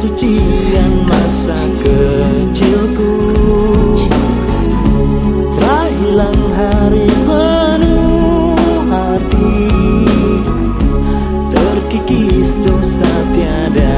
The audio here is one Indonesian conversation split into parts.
kesucian masa kecilku. Telah hilang hari penuh hati, Terkikis dosa tiada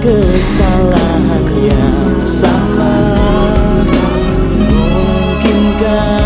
kesalahan yang sama. Mungkinkah